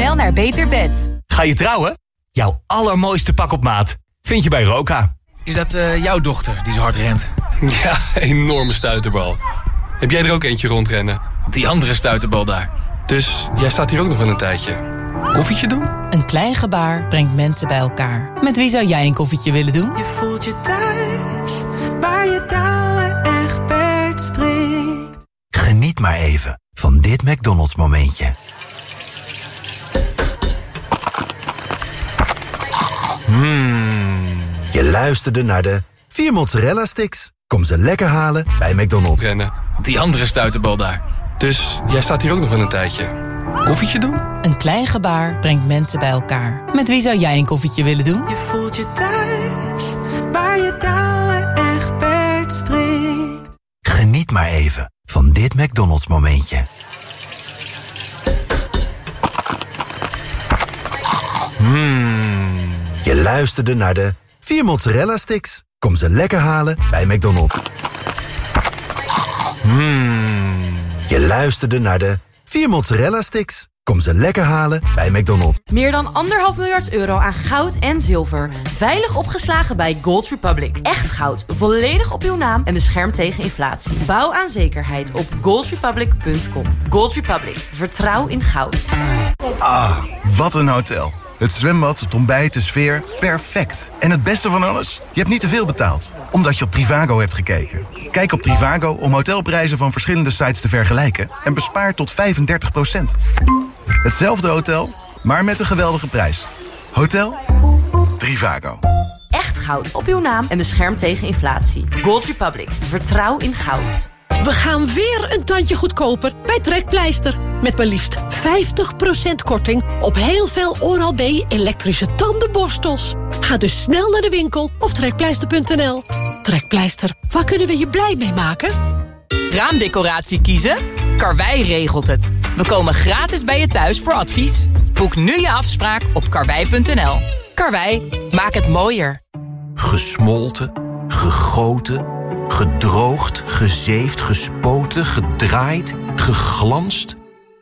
snel naar beter bed. Ga je trouwen? Jouw allermooiste pak op maat vind je bij Roka. Is dat uh, jouw dochter die zo hard rent? Ja, enorme stuiterbal. Heb jij er ook eentje rondrennen? Die andere stuiterbal daar. Dus jij staat hier ook nog wel een tijdje. Koffietje doen? Een klein gebaar brengt mensen bij elkaar. Met wie zou jij een koffietje willen doen? Je voelt je thuis, waar je touwen echt per strikt. Geniet maar even van dit McDonald's momentje. Mmm. Je luisterde naar de 4 mozzarella sticks. Kom ze lekker halen bij McDonald's. Rennen. Die andere stuiterbal daar. Dus jij staat hier ook nog wel een tijdje. Koffietje doen? Een klein gebaar brengt mensen bij elkaar. Met wie zou jij een koffietje willen doen? Je voelt je thuis, waar je touwen echt per strikt. Geniet maar even van dit McDonald's momentje. Mmm. Je luisterde naar de 4 mozzarella sticks. Kom ze lekker halen bij McDonald's. Mmm. Je luisterde naar de 4 mozzarella sticks. Kom ze lekker halen bij McDonald's. Meer dan anderhalf miljard euro aan goud en zilver. Veilig opgeslagen bij Gold Republic. Echt goud, volledig op uw naam en beschermd tegen inflatie. Bouw aan zekerheid op goldrepublic.com. Gold Republic, vertrouw in goud. Ah, wat een hotel. Het zwembad, het ontbijt, de sfeer, perfect. En het beste van alles? Je hebt niet te veel betaald, omdat je op Trivago hebt gekeken. Kijk op Trivago om hotelprijzen van verschillende sites te vergelijken... en bespaar tot 35% Hetzelfde hotel, maar met een geweldige prijs. Hotel Trivago. Echt goud op uw naam en beschermd tegen inflatie. Gold Republic, vertrouw in goud. We gaan weer een tandje goedkoper bij Trekpleister. Met maar liefst 50% korting op heel veel Oral-B elektrische tandenborstels. Ga dus snel naar de winkel of trekpleister.nl. Trekpleister, waar kunnen we je blij mee maken? Raamdecoratie kiezen? Karwei regelt het. We komen gratis bij je thuis voor advies. Boek nu je afspraak op karwei.nl. Karwei, maak het mooier. Gesmolten, gegoten, gedroogd, gezeefd, gespoten, gedraaid, geglanst,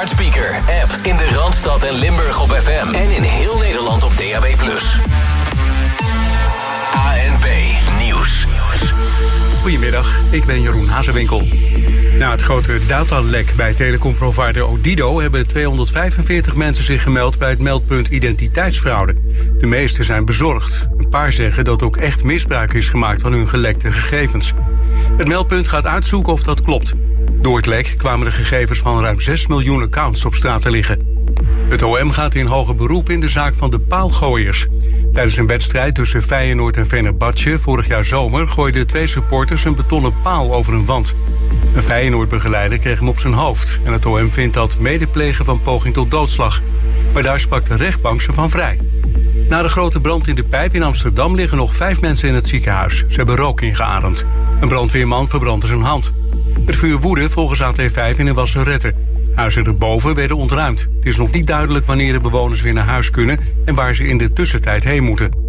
Je smart speaker, app in de Randstad en Limburg op FM... en in heel Nederland op DAB+. ANP Nieuws. Goedemiddag, ik ben Jeroen Hazewinkel. Na het grote datalek bij telecomprovider Odido... hebben 245 mensen zich gemeld bij het meldpunt identiteitsfraude. De meeste zijn bezorgd. Een paar zeggen dat ook echt misbruik is gemaakt van hun gelekte gegevens. Het meldpunt gaat uitzoeken of dat klopt. Door het lek kwamen de gegevens van ruim 6 miljoen accounts op straat te liggen. Het OM gaat in hoger beroep in de zaak van de paalgooiers. Tijdens een wedstrijd tussen Feyenoord en Fenerbahce vorig jaar zomer... gooiden twee supporters een betonnen paal over een wand. Een Feyenoord-begeleider kreeg hem op zijn hoofd... en het OM vindt dat medeplegen van poging tot doodslag. Maar daar sprak de rechtbank ze van vrij. Na de grote brand in de pijp in Amsterdam liggen nog vijf mensen in het ziekenhuis. Ze hebben rook ingeademd. Een brandweerman verbrandde zijn hand. Het vuur woedde volgens AT5 in een wasserette. Huizen erboven werden ontruimd. Het is nog niet duidelijk wanneer de bewoners weer naar huis kunnen... en waar ze in de tussentijd heen moeten.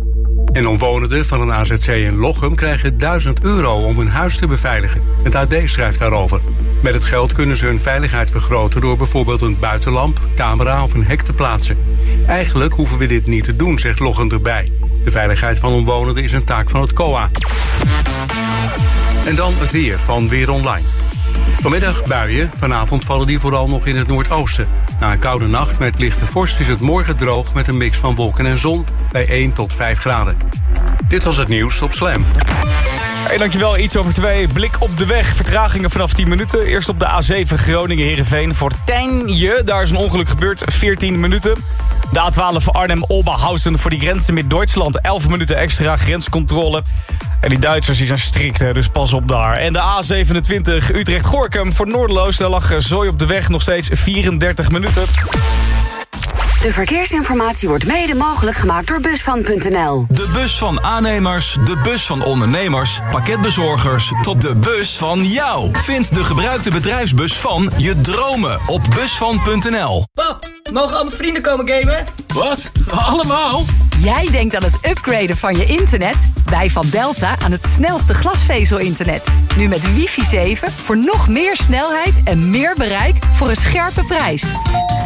En omwonenden van een AZC in Lochem krijgen 1000 euro om hun huis te beveiligen. Het AD schrijft daarover. Met het geld kunnen ze hun veiligheid vergroten door bijvoorbeeld een buitenlamp, camera of een hek te plaatsen. Eigenlijk hoeven we dit niet te doen, zegt Lochem erbij. De veiligheid van omwonenden is een taak van het COA. En dan het weer van Weer Online. Vanmiddag buien, vanavond vallen die vooral nog in het noordoosten. Na een koude nacht met lichte vorst is het morgen droog met een mix van wolken en zon bij 1 tot 5 graden. Dit was het nieuws op Slam. Hey, dankjewel. Iets over twee. Blik op de weg. Vertragingen vanaf 10 minuten. Eerst op de A7 Groningen-Herenveen voor Tijnje. Daar is een ongeluk gebeurd. 14 minuten. De A12 Arnhem-Oberhausen voor die grenzen met Duitsland. 11 minuten extra grenscontrole. En die Duitsers die zijn strikt, dus pas op daar. En de A27 Utrecht-Gorkum voor Noordeloos. Daar lag zooi op de weg nog steeds 34 minuten. De verkeersinformatie wordt mede mogelijk gemaakt door Busvan.nl. De bus van aannemers, de bus van ondernemers, pakketbezorgers tot de bus van jou. Vind de gebruikte bedrijfsbus van je dromen op busvan.nl. Pap, mogen al mijn vrienden komen gamen? Wat? Allemaal? Jij denkt aan het upgraden van je internet? Wij van Delta aan het snelste glasvezel-internet. Nu met wifi 7 voor nog meer snelheid en meer bereik voor een scherpe prijs.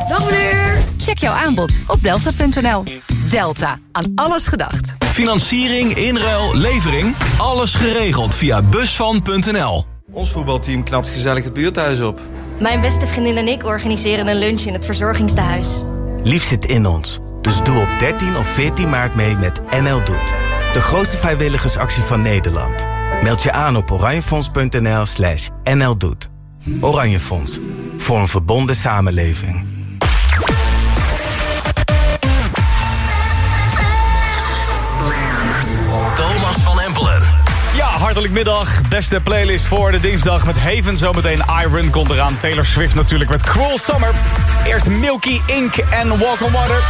Dag meneer! Check jouw aanbod op delta.nl. Delta, aan alles gedacht. Financiering, inruil, levering, alles geregeld via busvan.nl. Ons voetbalteam knapt gezellig het buurthuis op. Mijn beste vriendin en ik organiseren een lunch in het verzorgingstehuis. Lief zit in ons. Dus doe op 13 of 14 maart mee met NL Doet. De grootste vrijwilligersactie van Nederland. Meld je aan op oranjefonds.nl slash NL Doet. Oranje Fonds. Voor een verbonden samenleving. Hartelijk middag. Beste playlist voor de dinsdag met Haven. Zometeen Iron komt eraan. Taylor Swift natuurlijk met Cruel Summer. Eerst Milky Ink en Walk on Water.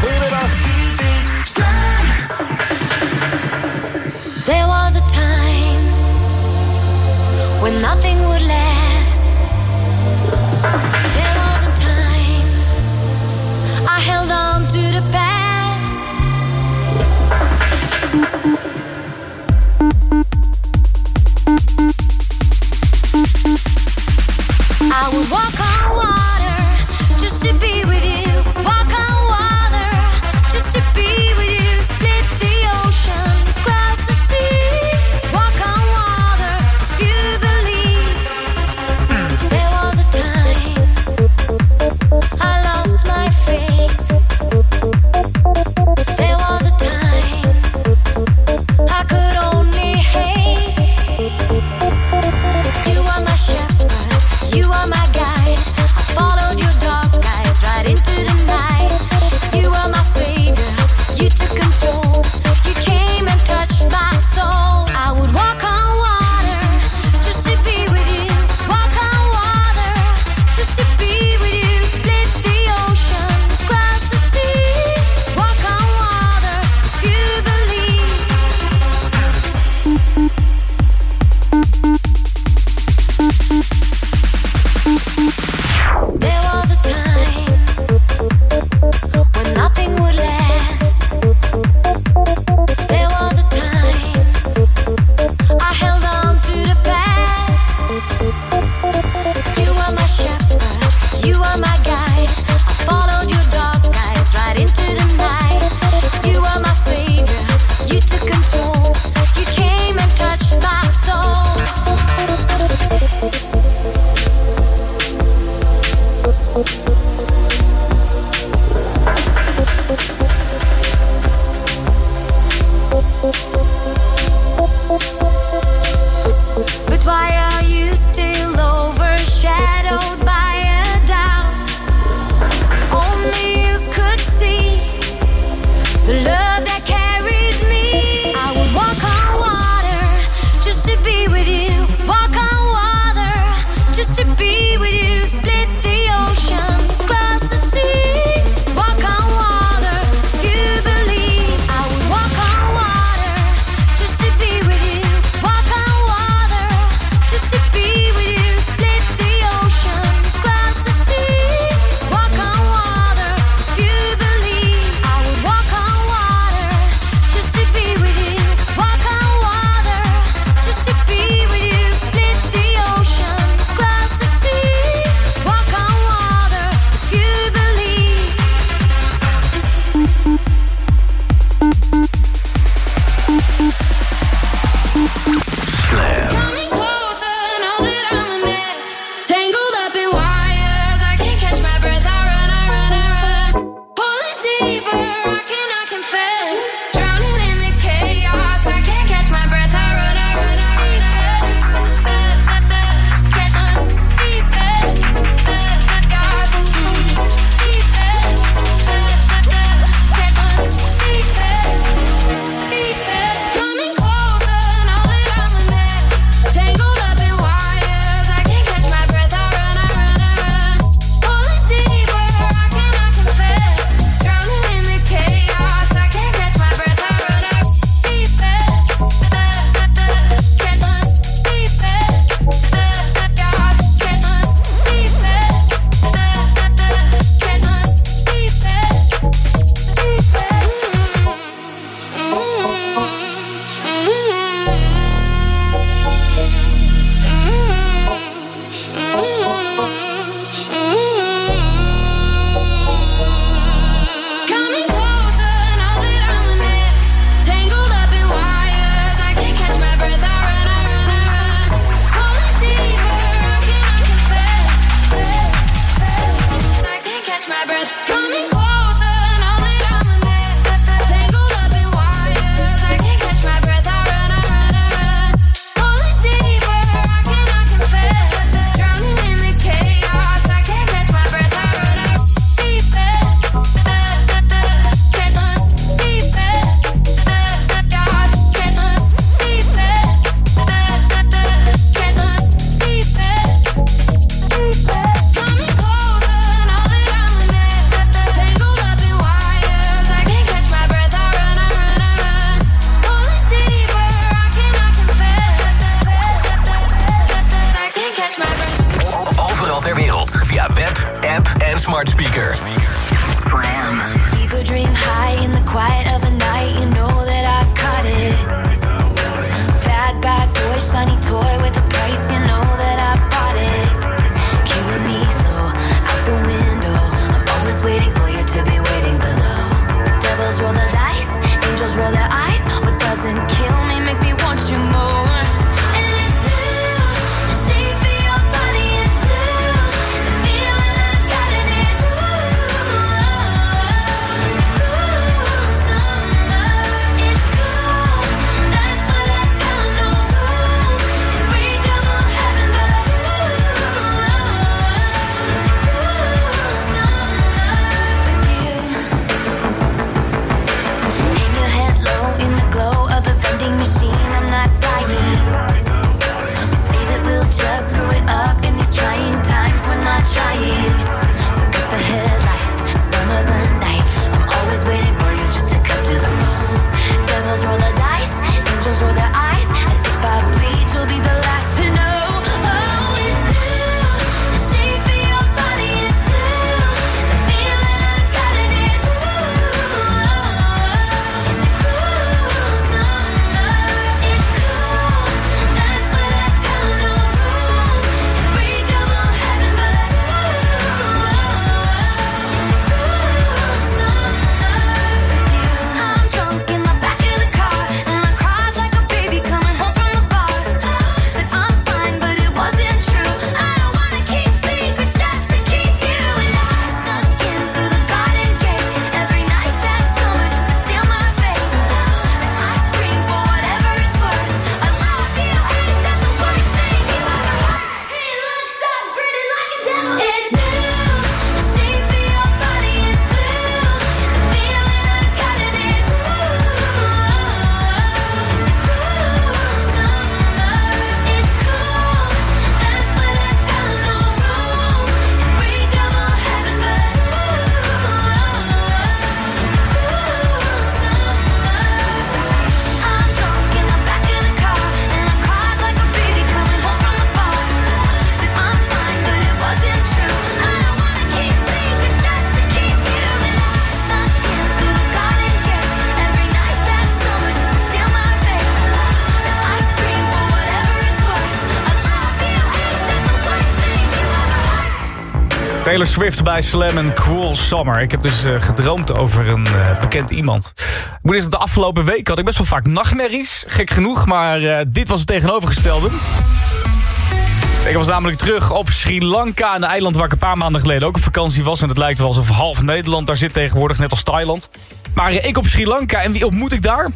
Goedemiddag. There was a time when nothing would last. There was a time I held on to the past. I would walk on water Taylor Swift bij Slam en Cruel Summer. Ik heb dus eh, gedroomd over een eh, bekend iemand. Ik moet eerst de afgelopen week had ik best wel vaak nachtmerries. Gek genoeg, maar eh, dit was het tegenovergestelde. Ik was namelijk terug op Sri Lanka, een eiland waar ik een paar maanden geleden ook op vakantie was. En het lijkt wel alsof half Nederland daar zit tegenwoordig, net als Thailand. Maar ik op Sri Lanka en wie ontmoet ik daar?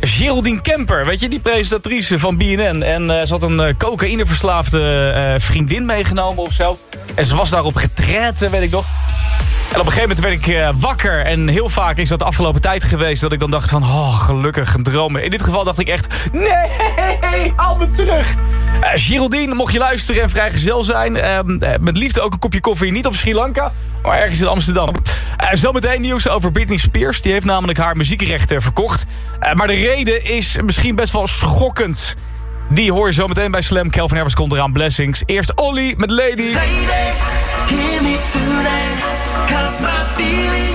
Geraldine Kemper, weet je, die presentatrice van BNN. En eh, ze had een eh, cocaïneverslaafde eh, vriendin meegenomen of zo. En ze was daarop getraind, weet ik nog. En op een gegeven moment werd ik wakker. En heel vaak is dat de afgelopen tijd geweest dat ik dan dacht van... Oh, gelukkig, een droom. In dit geval dacht ik echt... Nee, haal me terug. Eh Geraldine, mocht je luisteren en vrijgezel zijn... ehm, eh, met liefde ook een kopje koffie. Niet op Sri Lanka, maar ergens in Amsterdam. Eh, zometeen nieuws over Britney Spears. Die heeft namelijk haar muziekrechten verkocht. Eh, maar de reden is misschien best wel schokkend. Die hoor je zometeen bij Slam. Kelvin Harris komt eraan. Blessings. Eerst Olly met Lady. Hear tonight, cause my feeling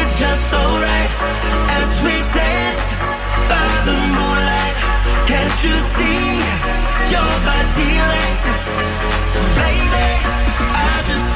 is just dance by the moonlight, can't you see your? Baby, I just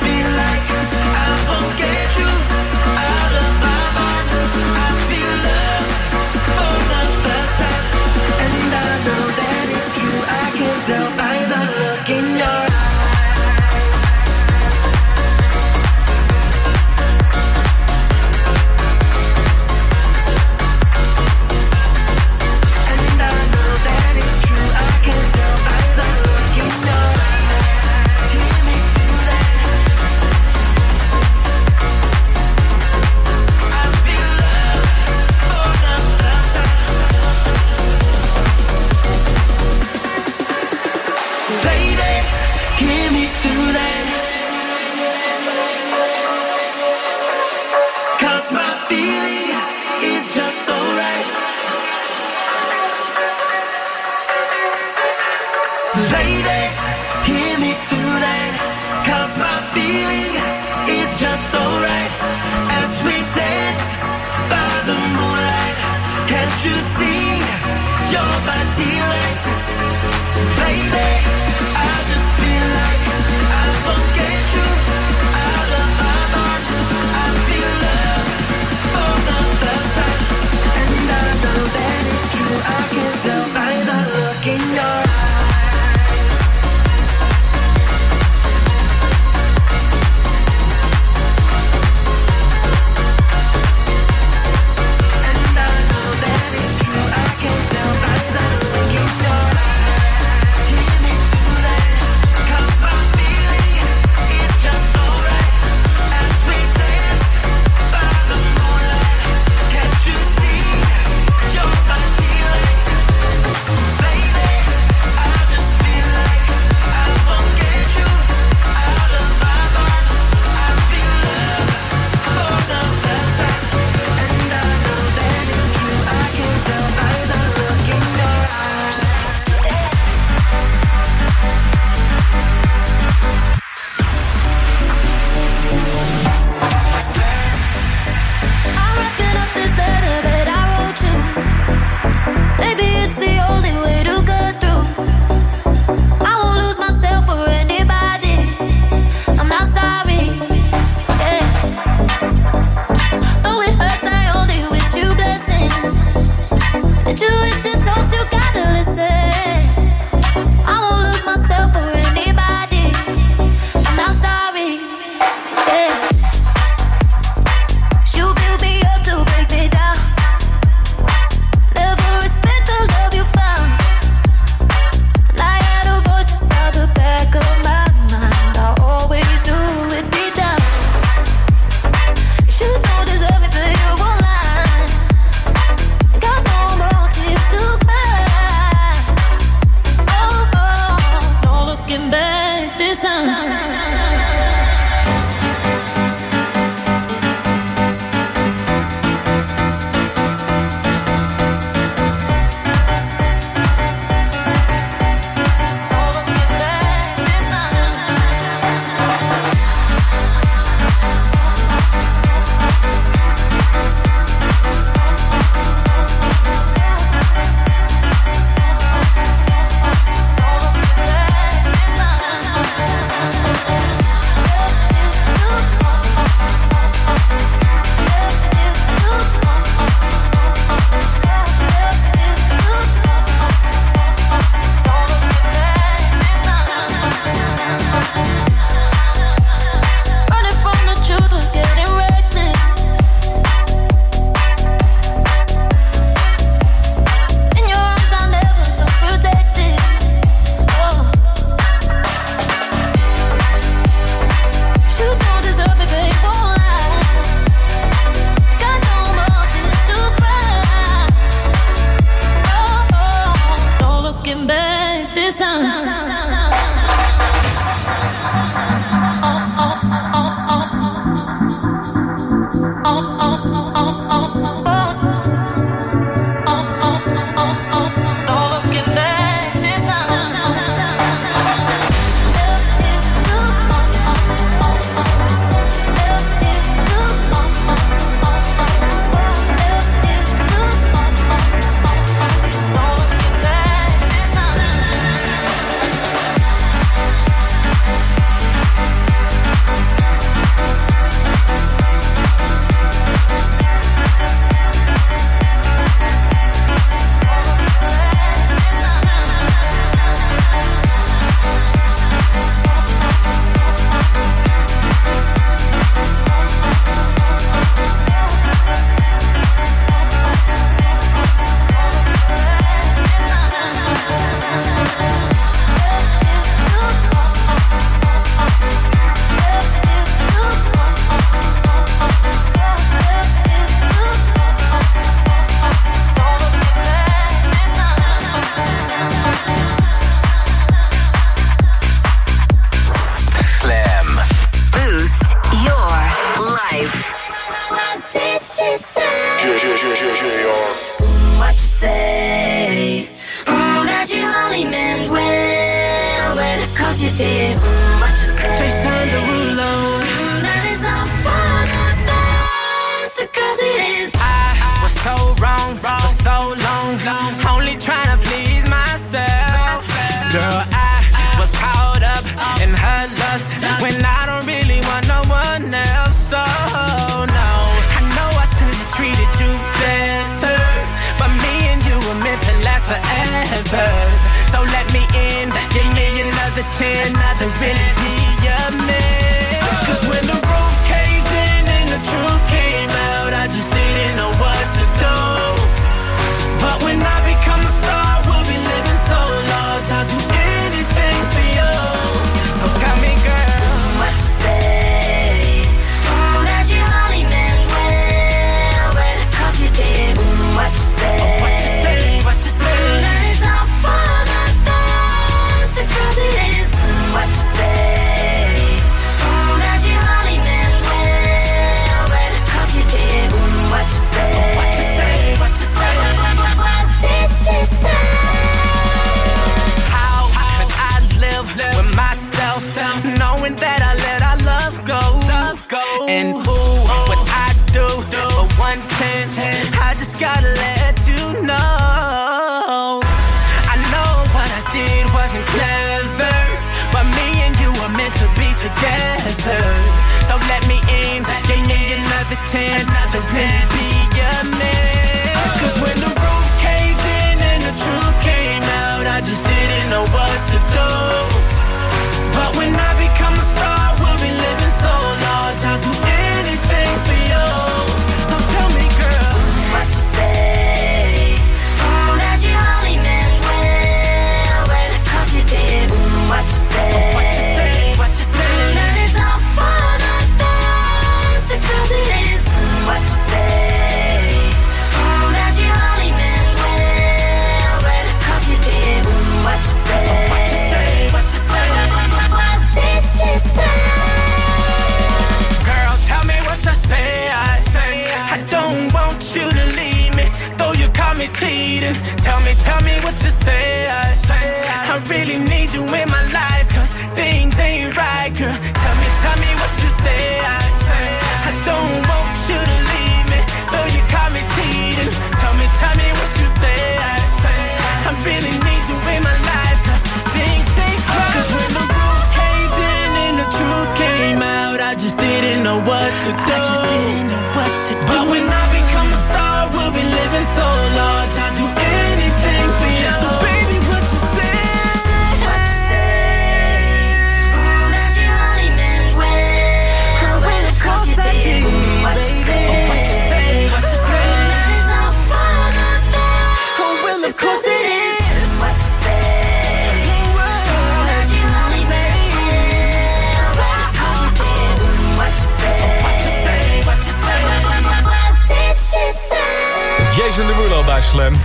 bij Slam.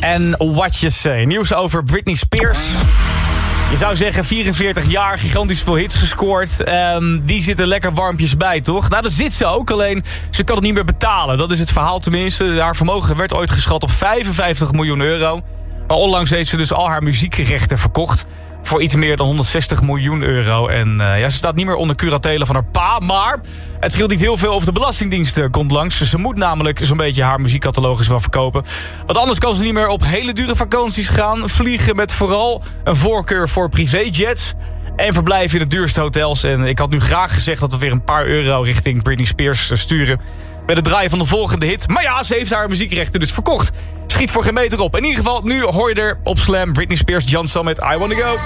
En What You Say. Nieuws over Britney Spears. Je zou zeggen 44 jaar, gigantisch veel hits gescoord. Ehm, die zitten lekker warmpjes bij, toch? Nou, dat zit ze ook, alleen ze kan het niet meer betalen. Dat is het verhaal tenminste. Haar vermogen werd ooit geschat op 55 miljoen euro. Maar onlangs heeft ze dus al haar muziekrechten verkocht voor iets meer dan 160 miljoen euro. En eh, ja, ze staat niet meer onder curatelen van haar pa. Maar het scheelt niet heel veel of de Belastingdienst eh, komt langs. Ze moet namelijk zo'n beetje haar muziekcatalogus wel verkopen. Want anders kan ze niet meer op hele dure vakanties gaan. Vliegen met vooral een voorkeur voor privéjets. En verblijven in de duurste hotels. En ik had nu graag gezegd dat we weer een paar euro richting Britney Spears eh, sturen. Bij de draaien van de volgende hit. Maar ja, ze heeft haar muziekrechten dus verkocht. Schiet voor geen meter op. In ieder geval, nu hoor je er op Slam Britney Spears, John Summit, I. I wanna go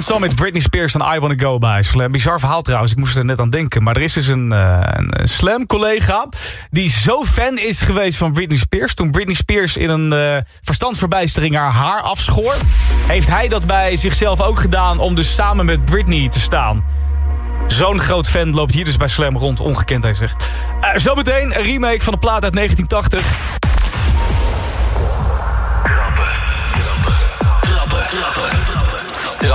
John Summit, Britney Spears en I Wanna Go bij Slam. Bizar verhaal trouwens, ik moest er net aan denken. Maar er is dus een, eh, een Slam-collega die zo fan is geweest van Britney Spears. Toen Britney Spears in een eh verstandsverbijstering haar haar afschoor... heeft hij dat bij zichzelf ook gedaan om dus samen met Britney te staan. Zo'n groot fan loopt hier dus bij Slam rond, ongekend hij zegt. Eh, zometeen een remake van de plaat uit 1980.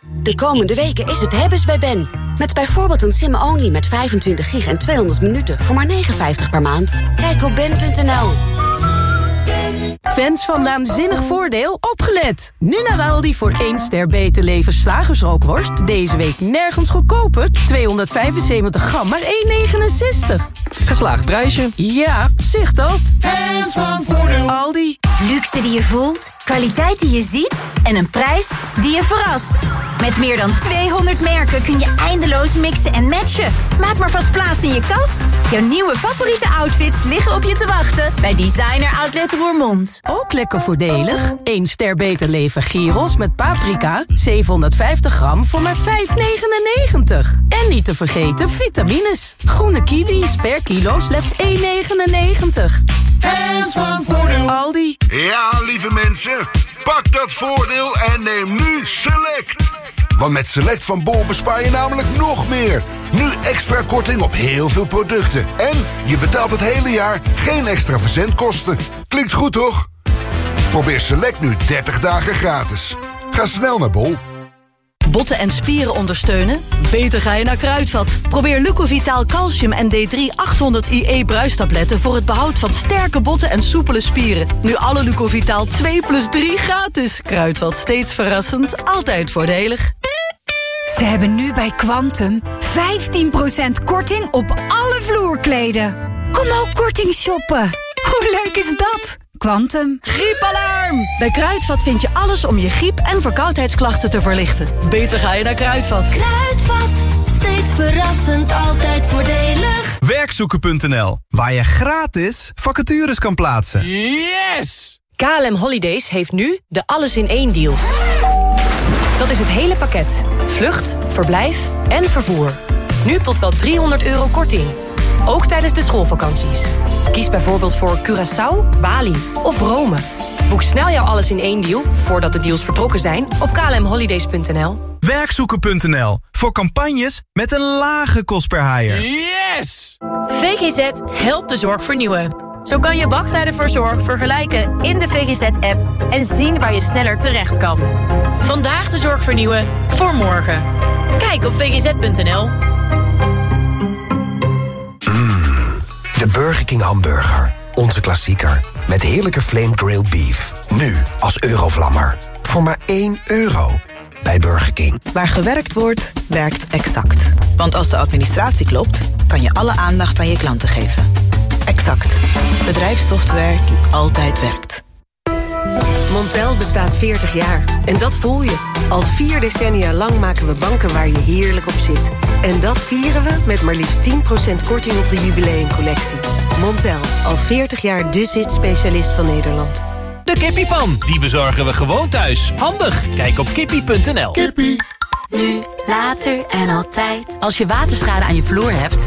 De komende weken is het hebben's bij Ben. Met bijvoorbeeld een sim-only met 25 gig en 200 minuten voor maar 59 per maand. Kijk op ben.nl. Fans van Naanzinnig Voordeel, opgelet! Nu naar Aldi voor 1 ster beter leven slagersrookworst. Deze week nergens goedkoper. 275 gram, maar 1,69. Geslaagd prijsje. Ja, zicht dat. Fans van Voordeel. Aldi. Luxe die je voelt, kwaliteit die je ziet en een prijs die je verrast. Met meer dan 200 merken kun je eindeloos mixen en matchen. Maak maar vast plaats in je kast. Jouw nieuwe favoriete outfits liggen op je te wachten bij Designer Outlet Roermond. Ook lekker voordelig. 1 ster beter leven gyros met paprika. 750 gram voor maar 5,99. En niet te vergeten vitamines. Groene kiwis per kilo slechts 1,99. En van voordeel. Aldi. Ja, lieve mensen, pak dat voordeel en neem nu Select. Want met Select van Bol bespaar je namelijk nog meer. Nu extra korting op heel veel producten. En je betaalt het hele jaar geen extra verzendkosten. Klinkt goed, toch? Probeer Select nu 30 dagen gratis. Ga snel naar Bol. Botten en spieren ondersteunen? Beter ga je naar Kruidvat. Probeer Lucovitaal Calcium en D3 800 IE bruistabletten... voor het behoud van sterke botten en soepele spieren. Nu alle Lucovitaal 2 plus 3 gratis. Kruidvat, steeds verrassend, altijd voordelig. Ze hebben nu bij Quantum 15% korting op alle vloerkleden. Kom ook korting shoppen. Hoe leuk is dat? Quantum. Griepalarm! Bij Kruidvat vind je alles om je griep- en verkoudheidsklachten te verlichten. Beter ga je naar Kruidvat. Kruidvat, steeds verrassend, altijd voordelig. Werkzoeken.nl, waar je gratis vacatures kan plaatsen. Yes! KLM Holidays heeft nu de alles in één deals. Dat is het hele pakket. Vlucht, verblijf en vervoer. Nu tot wel 300 euro korting. Ook tijdens de schoolvakanties. Kies bijvoorbeeld voor Curaçao, Bali of Rome. Boek snel jouw alles in één deal, voordat de deals vertrokken zijn, op klmholidays.nl. Werkzoeken.nl, voor campagnes met een lage kost per haaier. Yes! VGZ helpt de zorg vernieuwen. Zo kan je wachttijden voor zorg vergelijken in de VGZ-app... en zien waar je sneller terecht kan. Vandaag de zorg vernieuwen, voor morgen. Kijk op vgz.nl. De Burger King hamburger. Onze klassieker. Met heerlijke flame grilled beef. Nu als Eurovlammer. Voor maar 1 euro. Bij Burger King. Waar gewerkt wordt, werkt Exact. Want als de administratie klopt, kan je alle aandacht aan je klanten geven. Exact. Bedrijfssoftware die altijd werkt. Montel bestaat 40 jaar. En dat voel je. Al vier decennia lang maken we banken waar je heerlijk op zit. En dat vieren we met maar liefst 10% korting op de jubileumcollectie. Montel, al 40 jaar de zit-specialist van Nederland. De kippiepan, die bezorgen we gewoon thuis. Handig, kijk op kippie.nl. Kippie. Nu, later en altijd. Als je waterschade aan je vloer hebt...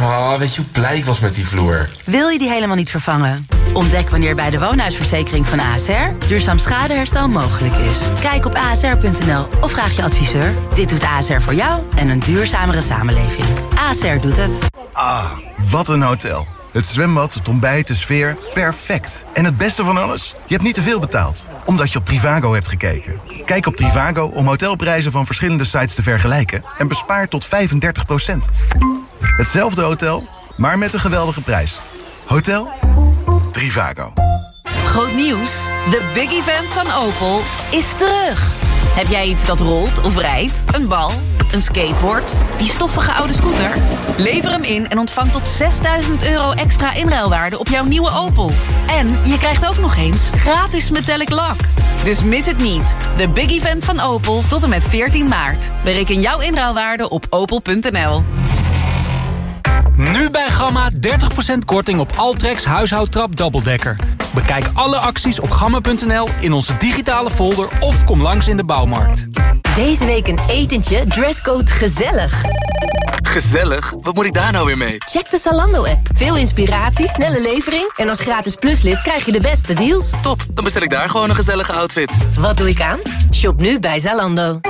Oh, weet je hoe blij ik was met die vloer? Wil je die helemaal niet vervangen? Ontdek wanneer bij de woonhuisverzekering van ASR... duurzaam schadeherstel mogelijk is. Kijk op asr.nl of vraag je adviseur. Dit doet ASR voor jou en een duurzamere samenleving. ASR doet het. Ah, wat een hotel. Het zwembad, het ontbijt, de sfeer, perfect. En het beste van alles? Je hebt niet te veel betaald, omdat je op Trivago hebt gekeken. Kijk op Trivago om hotelprijzen van verschillende sites te vergelijken... en bespaar tot 35% Hetzelfde hotel, maar met een geweldige prijs. Hotel Trivago. Groot nieuws. De big event van Opel is terug. Heb jij iets dat rolt of rijdt? Een bal? Een skateboard? Die stoffige oude scooter? Lever hem in en ontvang tot 6000 euro extra inruilwaarde op jouw nieuwe Opel. En je krijgt ook nog eens gratis metallic lak. Dus mis het niet. De big event van Opel tot en met 14 maart. Bereken jouw inruilwaarde op opel.nl. Nu bij Gamma 30% korting op Altrex huishoudtrap dubbeldekker. Bekijk alle acties op gamma.nl in onze digitale folder of kom langs in de bouwmarkt. Deze week een etentje, dresscode gezellig. Gezellig? Wat moet ik daar nou weer mee? Check de Zalando-app. Veel inspiratie, snelle levering... en als gratis pluslid krijg je de beste deals. Top, dan bestel ik daar gewoon een gezellige outfit. Wat doe ik aan? Shop nu bij Zalando.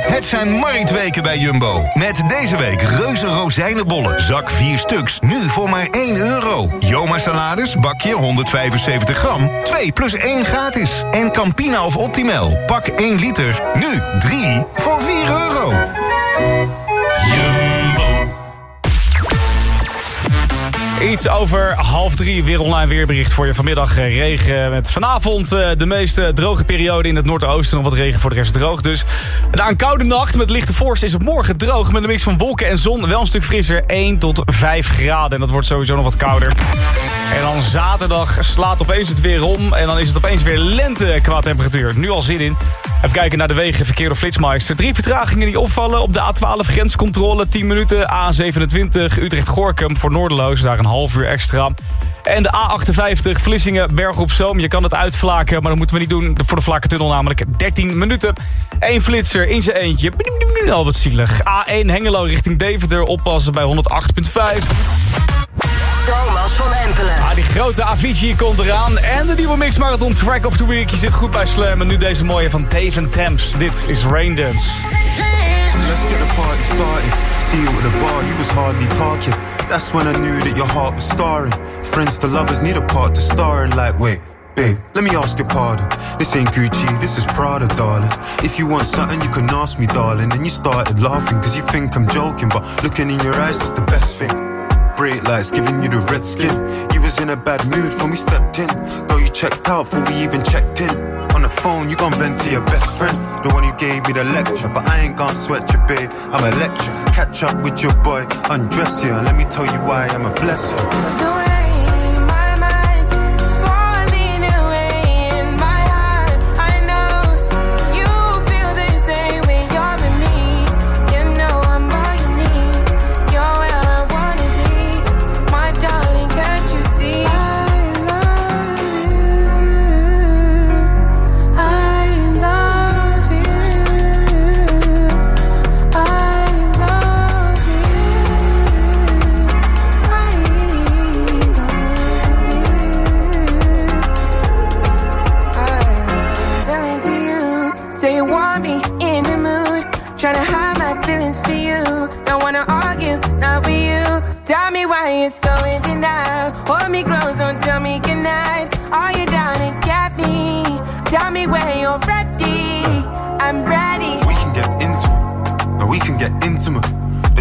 Het zijn marktweken bij Jumbo. Met deze week reuze rozijnenbollen. Zak 4 stuks. Nu voor maar 1 euro. Joma salades, bakje 175 gram. 2 plus 1 gratis. En Campina of Optimal. Pak 1 liter. Nu 3 voor 4 euro. Iets over half drie, weer online weerbericht voor je vanmiddag. eh, Regen met vanavond eh, de meest eh, droge periode in het noordoosten. Nog wat regen voor de rest droog dus. Na een koude nacht met lichte vorst is het morgen droog... met een mix van wolken en zon. Wel een stuk frisser, 1 tot 5 graden. En dat wordt sowieso nog wat kouder. En dan zaterdag slaat opeens het weer om. En dan is het opeens weer lente qua temperatuur. Nu al zin in. Even kijken naar de wegen, verkeer of flitsmeister. Drie vertragingen die opvallen op de A12 grenscontrole, 10 minuten. A27 Utrecht-Gorkum voor Noorderloos, daar een half uur extra. En de A58 Vlissingen, Berg op Zoom. Je kan het uitvlaken, maar dat moeten we niet doen voor de Vlakentunnel namelijk 13 minuten. Eén flitser in zijn eentje. Al wat zielig. A1 Hengelo richting Deventer, oppassen bij 108.5. Thomas van Empelen. Ah, die grote Avicii komt eraan. En de nieuwe Mix Marathon Track of the Week. Je zit goed bij Slam. En nu deze mooie van Dave Thames. Dit is Rain Dance. Let's get the party started. See you at the bar, you was hardly talking. That's when I knew that your heart was scarring. Friends to lovers need a part to star in. Like, wait, babe, let me ask your pardon. This ain't Gucci, this is Prada, darling. If you want something, you can ask me, darling. And you started laughing, cause you think I'm joking. But looking in your eyes, that's the best thing. Bright lights giving you the red skin. You was in a bad mood when we stepped in. Girl, you checked out before we even checked in. On the phone, you gon' vent to your best friend. The one who gave me the lecture. But I ain't gon' sweat your babe. I'm a lecture. Catch up with your boy, undress you. And let me tell you why I'm a blessing.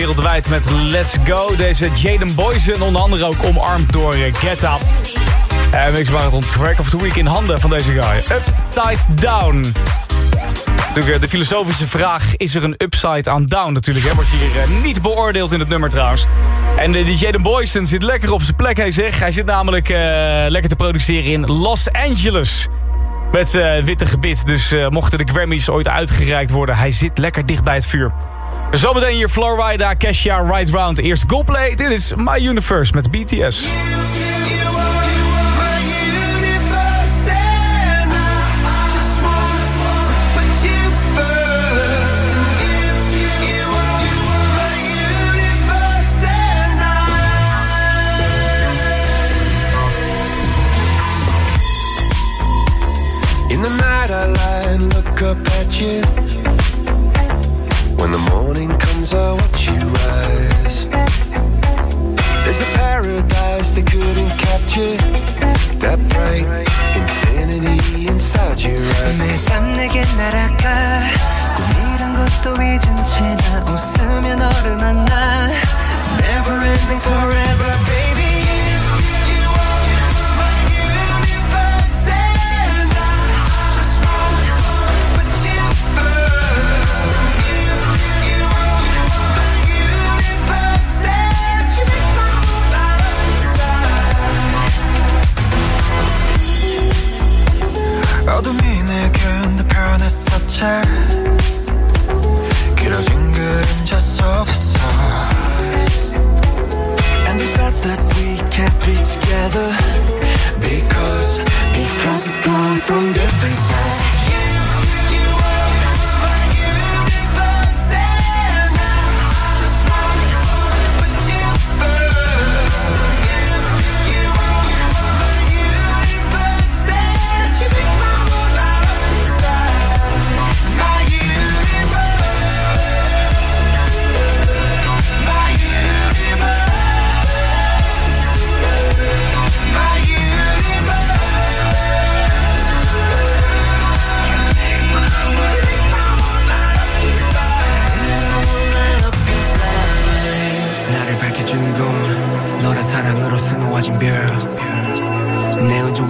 wereldwijd met Let's Go. Deze Jaden Boysen, onder andere ook omarmd door eh, Get Up. En eh, Mix het Track of the Week in handen van deze guy. Upside Down. Eh, de filosofische vraag, is er een upside aan down natuurlijk? Hè? Wordt hier niet beoordeeld in het nummer trouwens. En die Jaden Boysen zit lekker op zijn plek, hij zegt. Hij zit namelijk lekker te produceren in Los Angeles. Met zijn witte gebit, dus mochten de Grammys ooit uitgereikt worden... hij zit lekker dicht bij het vuur. Zometeen hier Florida, Kesha, Right Round. Eerst Goalplay. Dit is My Universe met BTS.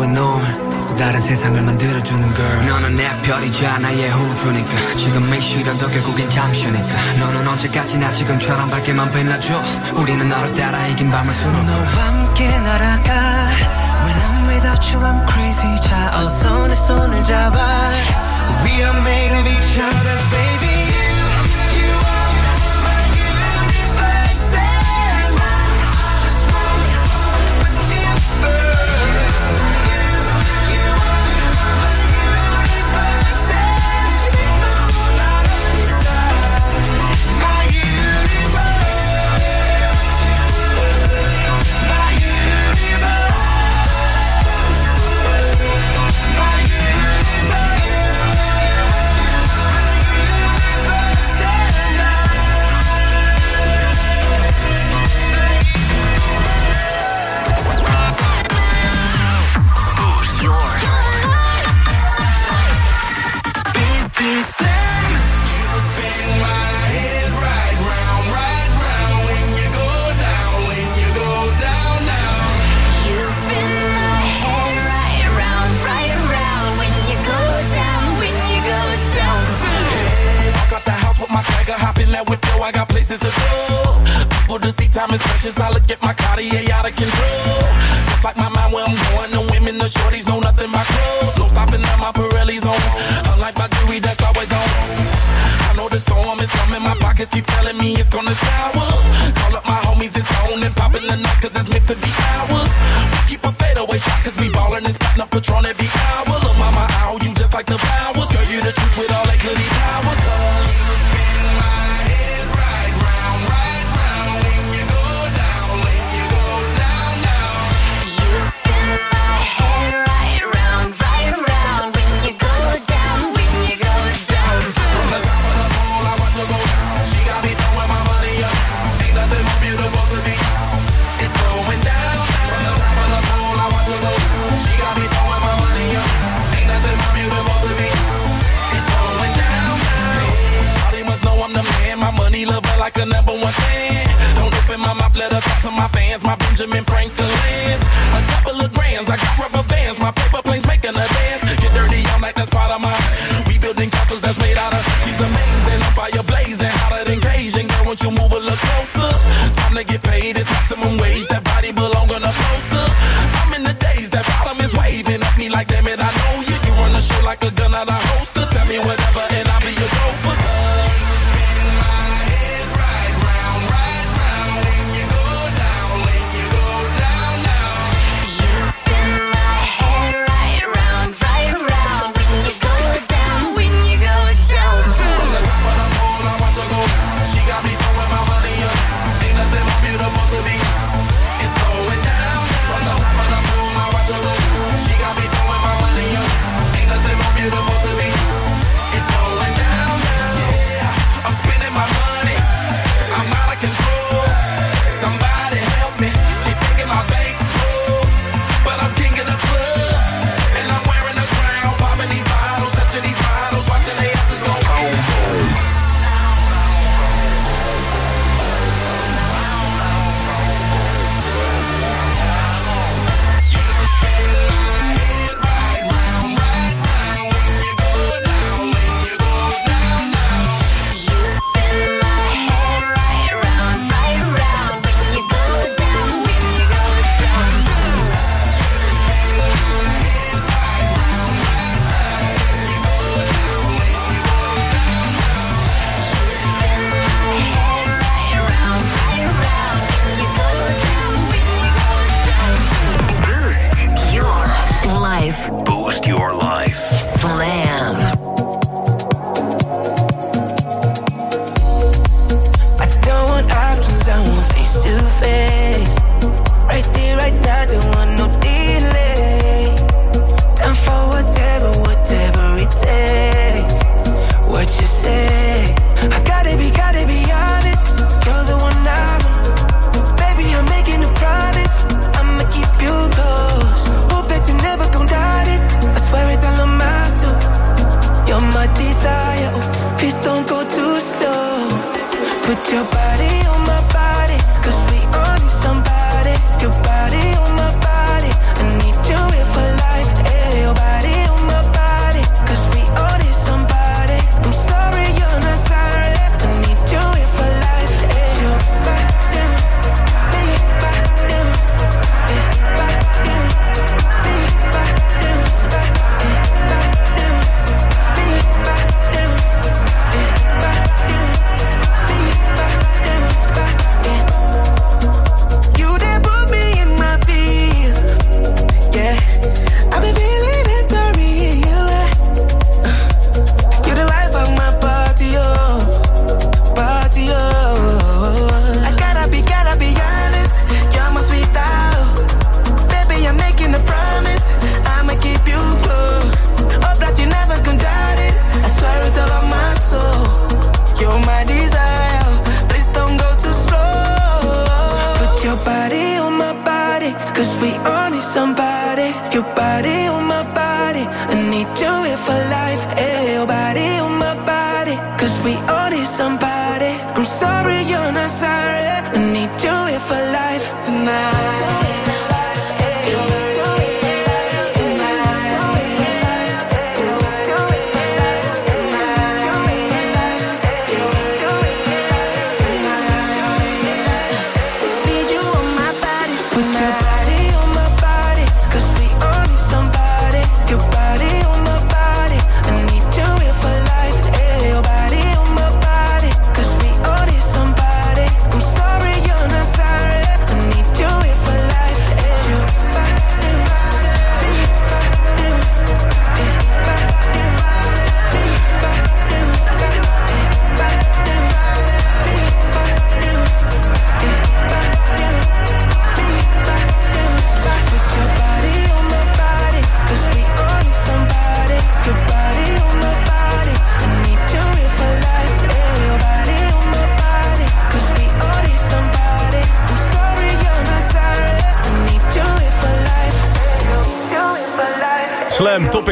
우주와 넌 다른 세상을 만들어주는 걸. 너는 내 별이자 나의 호주니까. 지금의 시련도 결국엔 잠시니까. 너는 언제까지나 지금처럼 밝게만 빛나줘. 우리는 너를 따라 이긴 밤을 수놓아 너와 함께 날아가. When I'm without you I'm crazy. 자 어서 내 손을 잡아. We are made of each other baby yo, I got places. People to see, time is precious. I look at my Cartier out of control. Just like my mind where I'm going, the women, the shorties know nothing but clothes. No stopping at my Pirelli's on. Unlike my jewelry, that's always on. I know the storm is coming, my pockets keep telling me it's gonna shower. Call up my homies, it's on and popping the night, cause it's meant to be ours. We keep a fadeaway shot, cause we ballin' and spittin' up Patron every hour. Look, mama, ow, you just like the flowers. Girl, you the truth with all that goody powers.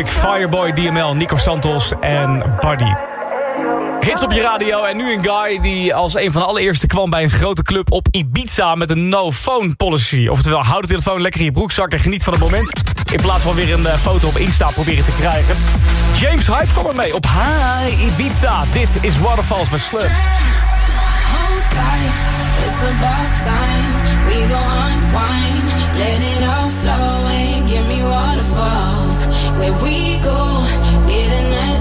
Fireboy, DML, Nico Santos en Buddy. Hits op je radio en nu een guy die als een van de allereerste kwam bij een grote club op Ibiza met een no-phone policy. Oftewel, houd de telefoon lekker in je broekzak en geniet van het moment. In plaats van weer een eh, foto op Insta proberen te krijgen. James Hype er mee op Hi Ibiza. Dit is Waterfalls met Slum. where we go, get a night.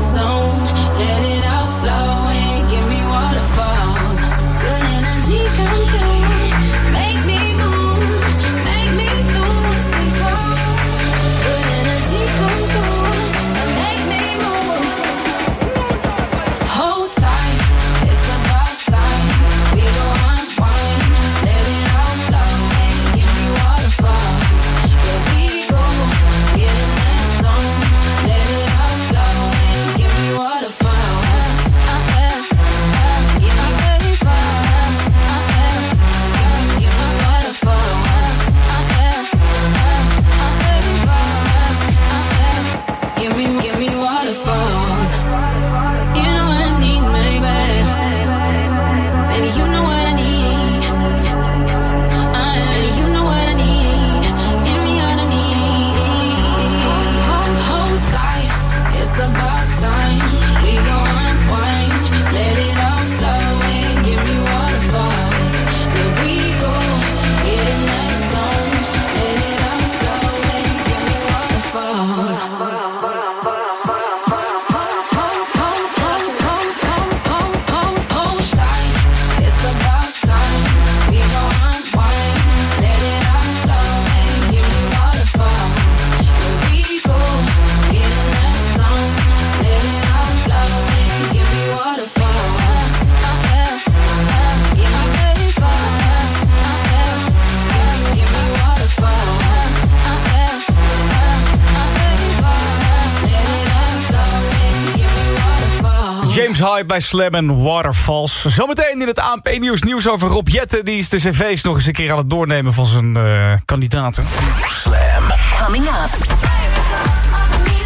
High bij Slam en Waterfalls. Zometeen in het ANP Nieuws nieuws over Rob Jetten. Die is de cv's nog eens een keer aan het doornemen van zijn eh, kandidaten. Slam. Coming up.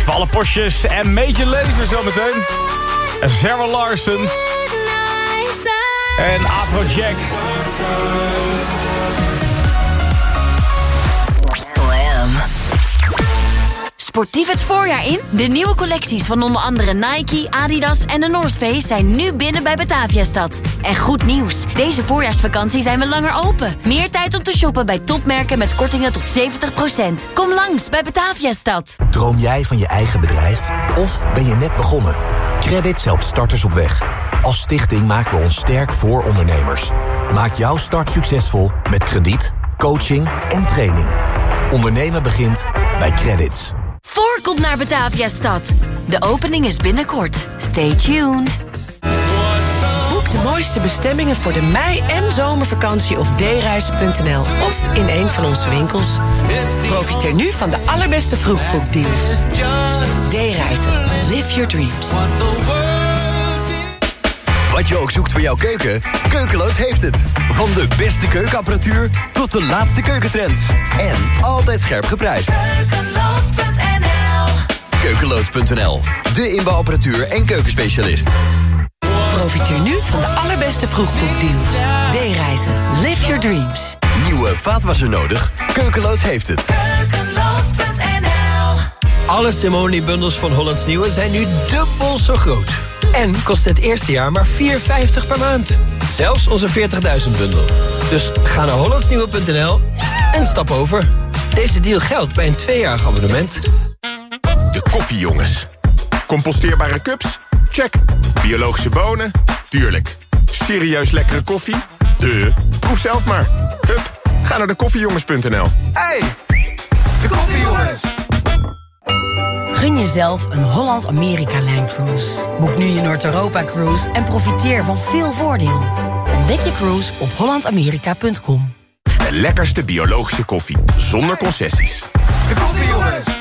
Voor alle postjes en Major Lazer zometeen. Sarah Larsen. En Afrojack. Jack. Sportief het voorjaar in? De nieuwe collecties van onder andere Nike, Adidas en de North Face zijn nu binnen bij Bataviastad. En goed nieuws, deze voorjaarsvakantie zijn we langer open. Meer tijd om te shoppen bij topmerken met kortingen tot 70%. Kom langs bij Bataviastad. Droom jij van je eigen bedrijf? Of ben je net begonnen? Credits helpt starters op weg. Als stichting maken we ons sterk voor ondernemers. Maak jouw start succesvol met krediet, coaching en training. Ondernemen begint bij Credits. Voorkomt naar Bataviastad. De opening is binnenkort. Stay tuned. Boek de mooiste bestemmingen voor de mei- en zomervakantie op dereizen.nl of in een van onze winkels. Profiteer nu van de allerbeste vroegboekdeals. D-reizen. Live your dreams. Wat je ook zoekt voor jouw keuken, Keukeloos heeft het. Van de beste keukenapparatuur tot de laatste keukentrends. En altijd scherp geprijsd. Keukeloos.nl, de inbouwapparatuur en keukenspecialist. Profiteer nu van de allerbeste vroegboekdeals. D-reizen. Live your dreams. Nieuwe vaatwasser nodig? Keukeloos heeft het. Alle Simone-bundels van Hollands Nieuwe zijn nu dubbel zo groot. En kost het eerste jaar maar 4,50 per maand. Zelfs onze 40.000 bundel. Dus ga naar hollandsnieuwe.nl en stap over. Deze deal geldt bij een tweejarig abonnement. De koffiejongens. Composteerbare cups? Check. Biologische bonen? Tuurlijk. Serieus lekkere koffie? De. Proef zelf maar. Hup, ga naar de koffiejongens.nl. Hey, de koffiejongens. Gun jezelf een Holland-Amerika-lijn cruise. Boek nu je Noord-Europa-cruise en profiteer van veel voordeel. Ontdek je cruise op hollandamerika.com. De lekkerste biologische koffie. Zonder concessies. De koffiejongens.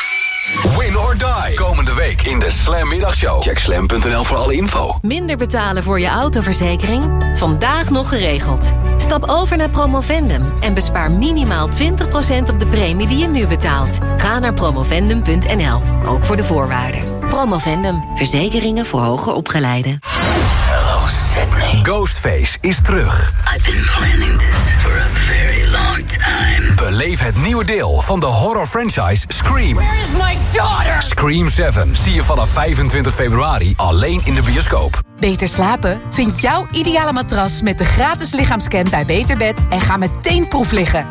Win or die. Komende week in de Slam Middagshow. Check slam.nl voor alle info. Minder betalen voor je autoverzekering? Vandaag nog geregeld. Stap over naar Promovendum en bespaar minimaal 20% op de premie die je nu betaalt. Ga naar promovendum.nl, ook voor de voorwaarden. Promovendum, verzekeringen voor hoger opgeleiden. Hello Sydney. Ghostface is terug. I've been planning this for a very long time. Beleef het nieuwe deel van de horror franchise Scream. Where is my daughter? Scream 7 zie je vanaf 25 februari alleen in de bioscoop. Beter slapen? Vind jouw ideale matras met de gratis lichaamscan bij Beterbed en ga meteen proef liggen.